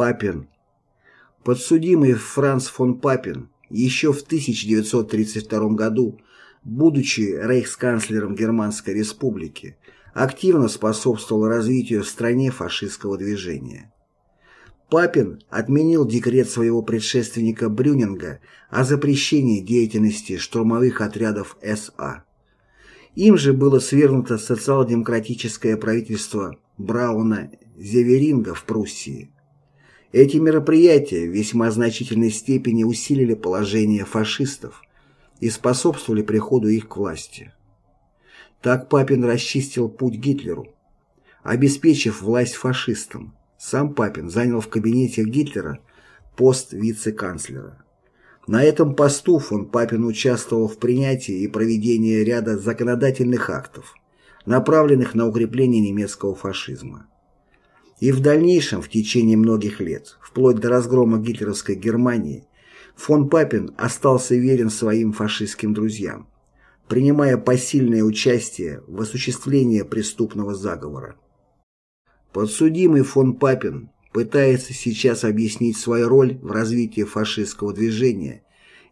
Папин. Подсудимый Франц фон Папин еще в 1932 году, будучи рейхсканцлером Германской Республики, активно способствовал развитию в стране фашистского движения. Папин отменил декрет своего предшественника Брюнинга о запрещении деятельности штурмовых отрядов СА. Им же было свергнуто социал-демократическое правительство Брауна Зеверинга в Пруссии. Эти мероприятия в весьма значительной степени усилили положение фашистов и способствовали приходу их к власти. Так Папин расчистил путь Гитлеру, обеспечив власть фашистам. Сам Папин занял в кабинете Гитлера пост вице-канцлера. На этом посту фон Папин участвовал в принятии и проведении ряда законодательных актов, направленных на укрепление немецкого фашизма. И в дальнейшем, в течение многих лет, вплоть до разгрома гитлеровской Германии, фон Папин остался верен своим фашистским друзьям, принимая посильное участие в осуществлении преступного заговора. Подсудимый фон Папин пытается сейчас объяснить свою роль в развитии фашистского движения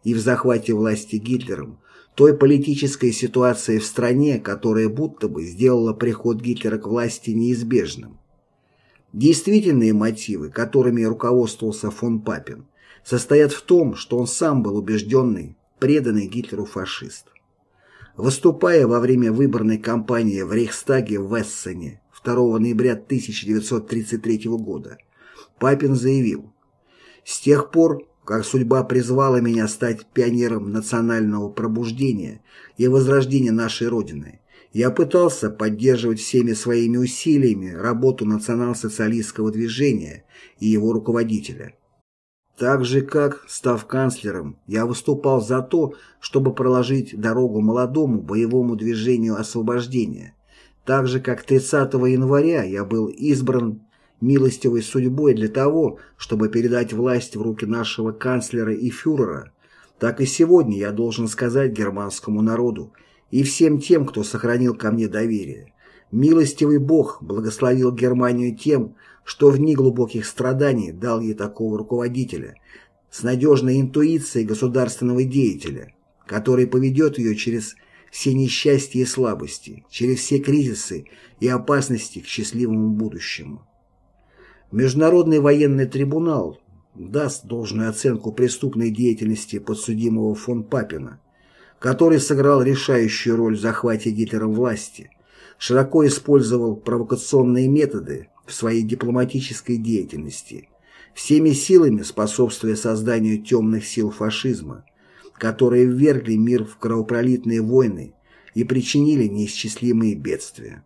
и в захвате власти Гитлером той политической ситуации в стране, которая будто бы сделала приход Гитлера к власти неизбежным. Действительные мотивы, которыми руководствовался фон Папин, состоят в том, что он сам был убежденный, преданный Гитлеру фашист. Выступая во время выборной кампании в Рейхстаге в Эссене 2 ноября 1933 года, Папин заявил «С тех пор, как судьба призвала меня стать пионером национального пробуждения и возрождения нашей Родины, я пытался поддерживать всеми своими усилиями работу национал-социалистского движения и его руководителя. Так же как, став канцлером, я выступал за то, чтобы проложить дорогу молодому боевому движению освобождения. Так же как 30 января я был избран милостивой судьбой для того, чтобы передать власть в руки нашего канцлера и фюрера, так и сегодня я должен сказать германскому народу и всем тем, кто сохранил ко мне доверие. Милостивый Бог благословил Германию тем, что в дни глубоких страданий дал ей такого руководителя, с надежной интуицией государственного деятеля, который поведет ее через все несчастья и слабости, через все кризисы и опасности к счастливому будущему. Международный военный трибунал даст должную оценку преступной деятельности подсудимого фон Папина, который сыграл решающую роль в захвате Гитлером власти, широко использовал провокационные методы в своей дипломатической деятельности, всеми силами способствуя созданию темных сил фашизма, которые ввергли мир в кровопролитные войны и причинили неисчислимые бедствия.